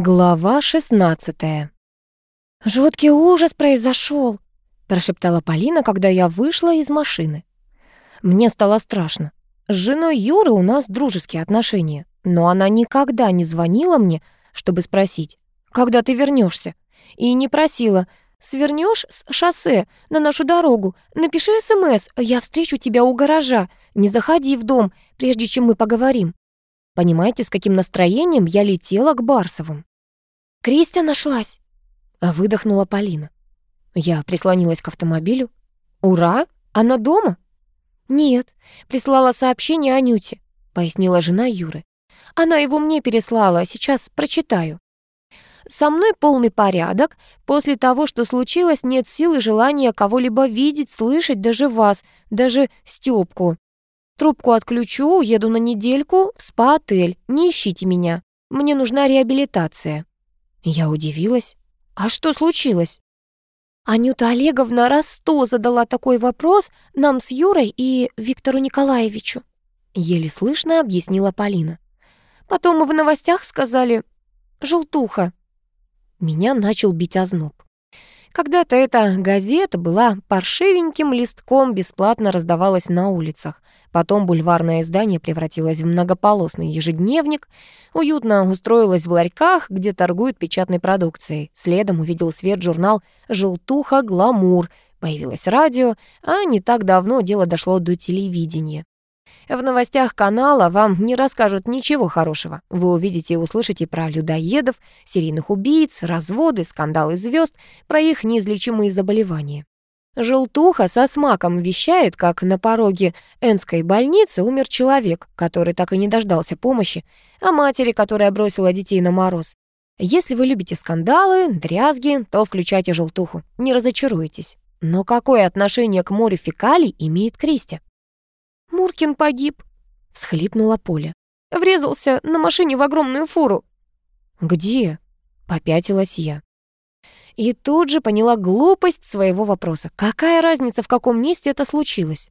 Глава 16 «Жуткий ужас произошел, прошептала Полина, когда я вышла из машины. Мне стало страшно. С женой Юры у нас дружеские отношения, но она никогда не звонила мне, чтобы спросить, когда ты вернешься, и не просила, свернешь с шоссе на нашу дорогу, напиши СМС, я встречу тебя у гаража, не заходи в дом, прежде чем мы поговорим. Понимаете, с каким настроением я летела к Барсовым? «Кристия нашлась!» — выдохнула Полина. Я прислонилась к автомобилю. «Ура! Она дома?» «Нет, прислала сообщение Анюте», — пояснила жена Юры. «Она его мне переслала, сейчас прочитаю». «Со мной полный порядок. После того, что случилось, нет сил и желания кого-либо видеть, слышать, даже вас, даже Стёпку. Трубку отключу, уеду на недельку в спа-отель. Не ищите меня. Мне нужна реабилитация». Я удивилась. «А что случилось?» Анюта Олеговна раз сто задала такой вопрос нам с Юрой и Виктору Николаевичу. Еле слышно объяснила Полина. Потом в новостях сказали «желтуха». Меня начал бить озноб. Когда-то эта газета была паршивеньким листком, бесплатно раздавалась на улицах. Потом бульварное издание превратилось в многополосный ежедневник, уютно устроилось в ларьках, где торгуют печатной продукцией. Следом увидел свет журнал «Желтуха Гламур», появилось радио, а не так давно дело дошло до телевидения. В новостях канала вам не расскажут ничего хорошего. Вы увидите и услышите про людоедов, серийных убийц, разводы, скандалы звезд, про их неизлечимые заболевания. Желтуха со смаком вещает, как на пороге Энской больницы умер человек, который так и не дождался помощи, а матери, которая бросила детей на мороз. Если вы любите скандалы, дрязги, то включайте желтуху, не разочаруйтесь. Но какое отношение к морю фекалий имеет Кристи? «Муркин погиб», — всхлипнула Поля. «Врезался на машине в огромную фуру». «Где?» — попятилась я. И тут же поняла глупость своего вопроса. Какая разница, в каком месте это случилось?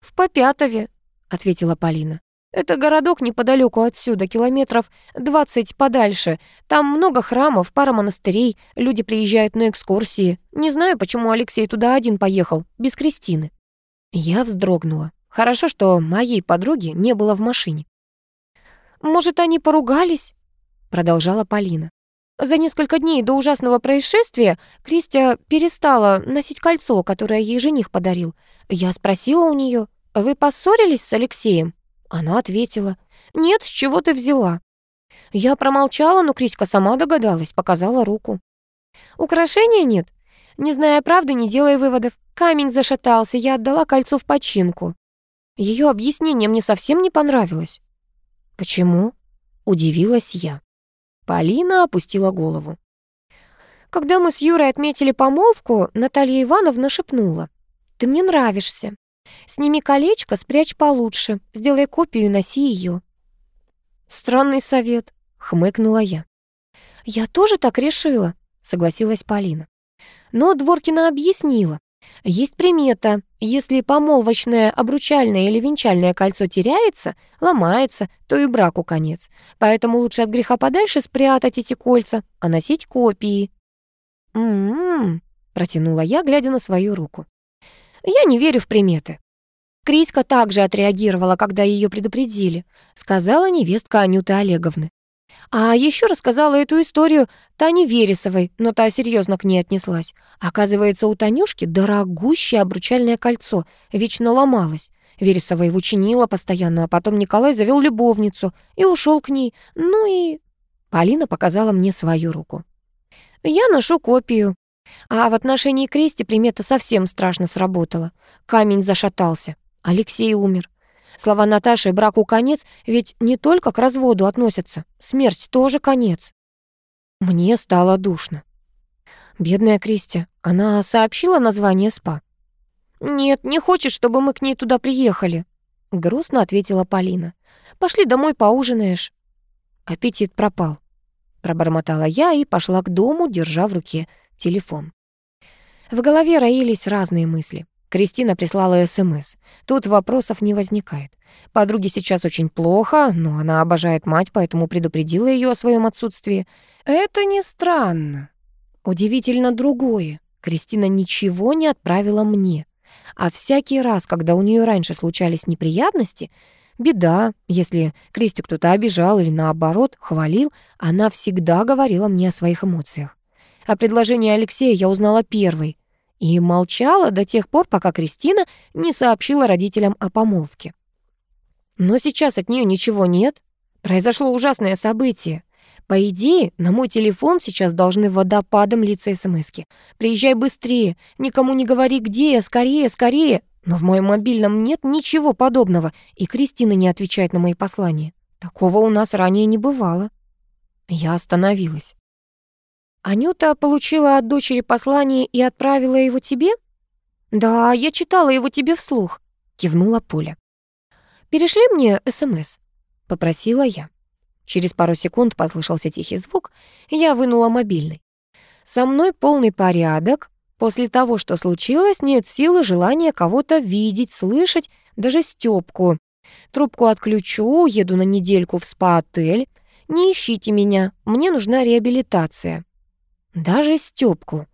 «В Попятове», — ответила Полина. «Это городок неподалеку отсюда, километров двадцать подальше. Там много храмов, пара монастырей, люди приезжают на экскурсии. Не знаю, почему Алексей туда один поехал, без Кристины». Я вздрогнула. Хорошо, что моей подруги не было в машине. «Может, они поругались?» — продолжала Полина. За несколько дней до ужасного происшествия Кристия перестала носить кольцо, которое ей жених подарил. Я спросила у нее, «Вы поссорились с Алексеем?» Она ответила, «Нет, с чего ты взяла?» Я промолчала, но Криська сама догадалась, показала руку. «Украшения нет?» Не зная правды, не делая выводов. Камень зашатался, я отдала кольцо в починку. Ее объяснение мне совсем не понравилось. «Почему?» — удивилась я. Полина опустила голову. Когда мы с Юрой отметили помолвку, Наталья Ивановна шепнула. «Ты мне нравишься. Сними колечко, спрячь получше. Сделай копию и носи ее». «Странный совет», — хмыкнула я. «Я тоже так решила», — согласилась Полина. Но Дворкина объяснила. Есть примета. Если помолвочное, обручальное или венчальное кольцо теряется, ломается, то и браку конец. Поэтому лучше от греха подальше спрятать эти кольца, а носить копии. «М-м-м», протянула я, глядя на свою руку. «Я не верю в приметы». Криська также отреагировала, когда ее предупредили, сказала невестка Анюты Олеговны. А еще рассказала эту историю Тане Вересовой, но та серьезно к ней отнеслась. Оказывается, у Танюшки дорогущее обручальное кольцо, вечно ломалось. Вересова его чинила постоянно, а потом Николай завел любовницу и ушел к ней. Ну и... Полина показала мне свою руку. Я ношу копию. А в отношении Крести примета совсем страшно сработала. Камень зашатался. Алексей умер. Слова Наташи «браку конец» ведь не только к разводу относятся. Смерть тоже конец. Мне стало душно. Бедная Кристи, она сообщила название СПА? «Нет, не хочет, чтобы мы к ней туда приехали», — грустно ответила Полина. «Пошли домой поужинаешь». Аппетит пропал. Пробормотала я и пошла к дому, держа в руке телефон. В голове роились разные мысли. Кристина прислала СМС. Тут вопросов не возникает. Подруге сейчас очень плохо, но она обожает мать, поэтому предупредила ее о своем отсутствии. Это не странно. Удивительно другое. Кристина ничего не отправила мне. А всякий раз, когда у нее раньше случались неприятности, беда, если Кристи кто-то обижал или наоборот хвалил, она всегда говорила мне о своих эмоциях. О предложении Алексея я узнала первой и молчала до тех пор, пока Кристина не сообщила родителям о помолвке. Но сейчас от нее ничего нет. Произошло ужасное событие. По идее, на мой телефон сейчас должны водопадом литься смски. «Приезжай быстрее, никому не говори где, скорее, скорее!» Но в моем мобильном нет ничего подобного, и Кристина не отвечает на мои послания. Такого у нас ранее не бывало. Я остановилась. «Анюта получила от дочери послание и отправила его тебе?» «Да, я читала его тебе вслух», — кивнула Поля. «Перешли мне СМС», — попросила я. Через пару секунд послышался тихий звук, я вынула мобильный. Со мной полный порядок. После того, что случилось, нет силы, желания кого-то видеть, слышать, даже Стёпку. Трубку отключу, еду на недельку в спа-отель. Не ищите меня, мне нужна реабилитация. Даже Стёпку.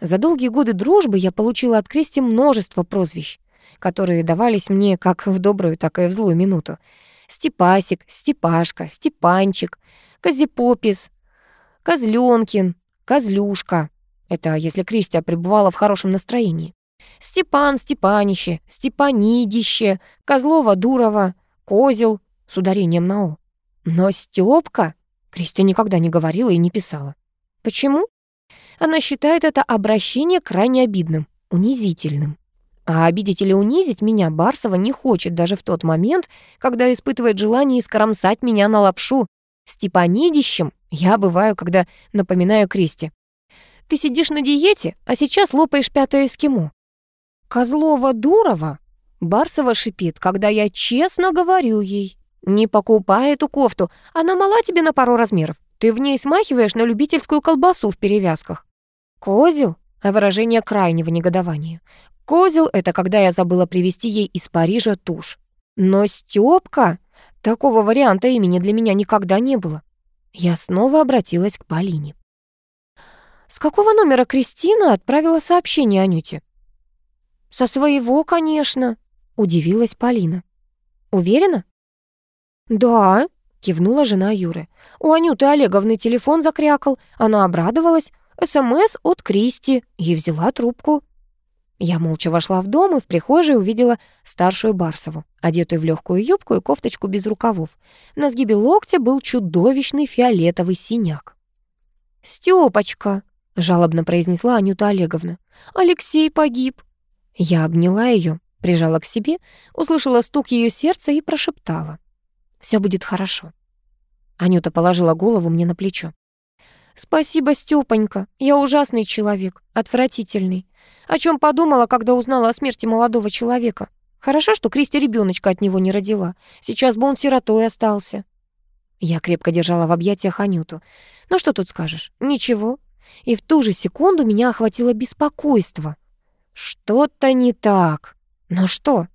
За долгие годы дружбы я получила от Кристи множество прозвищ, которые давались мне как в добрую, так и в злую минуту. Степасик, Степашка, Степанчик, Козепопис, Козлёнкин, Козлюшка. Это если Кристия пребывала в хорошем настроении. Степан, Степанище, Степанидище, Козлова, Дурова, Козел с ударением на «о». Но Стёпка Кристия никогда не говорила и не писала. Почему? Она считает это обращение крайне обидным, унизительным. А обидеть или унизить меня Барсова не хочет даже в тот момент, когда испытывает желание искромсать меня на лапшу. Степанидищем я бываю, когда напоминаю Кристи. Ты сидишь на диете, а сейчас лопаешь пятое эскимо. Козлова-Дурова Барсова шипит, когда я честно говорю ей. Не покупай эту кофту, она мала тебе на пару размеров. Ты в ней смахиваешь на любительскую колбасу в перевязках. Козел а выражение крайнего негодования. Козел — это когда я забыла привезти ей из Парижа тушь. Но Стёпка... Такого варианта имени для меня никогда не было. Я снова обратилась к Полине. «С какого номера Кристина отправила сообщение Анюте?» «Со своего, конечно», — удивилась Полина. «Уверена?» «Да», — кивнула жена Юры. «У Анюты Олеговны телефон закрякал. Она обрадовалась. СМС от Кристи и взяла трубку. Я молча вошла в дом и в прихожей увидела старшую Барсову, одетую в легкую юбку и кофточку без рукавов. На сгибе локтя был чудовищный фиолетовый синяк. «Стёпочка!» — жалобно произнесла Анюта Олеговна. «Алексей погиб!» Я обняла ее, прижала к себе, услышала стук ее сердца и прошептала. «Все будет хорошо». Анюта положила голову мне на плечо. «Спасибо, Стёпонька. Я ужасный человек, отвратительный. О чем подумала, когда узнала о смерти молодого человека? Хорошо, что Кристи ребеночка от него не родила. Сейчас бы он сиротой остался». Я крепко держала в объятиях Анюту. «Ну что тут скажешь? Ничего». И в ту же секунду меня охватило беспокойство. «Что-то не так. Но что?»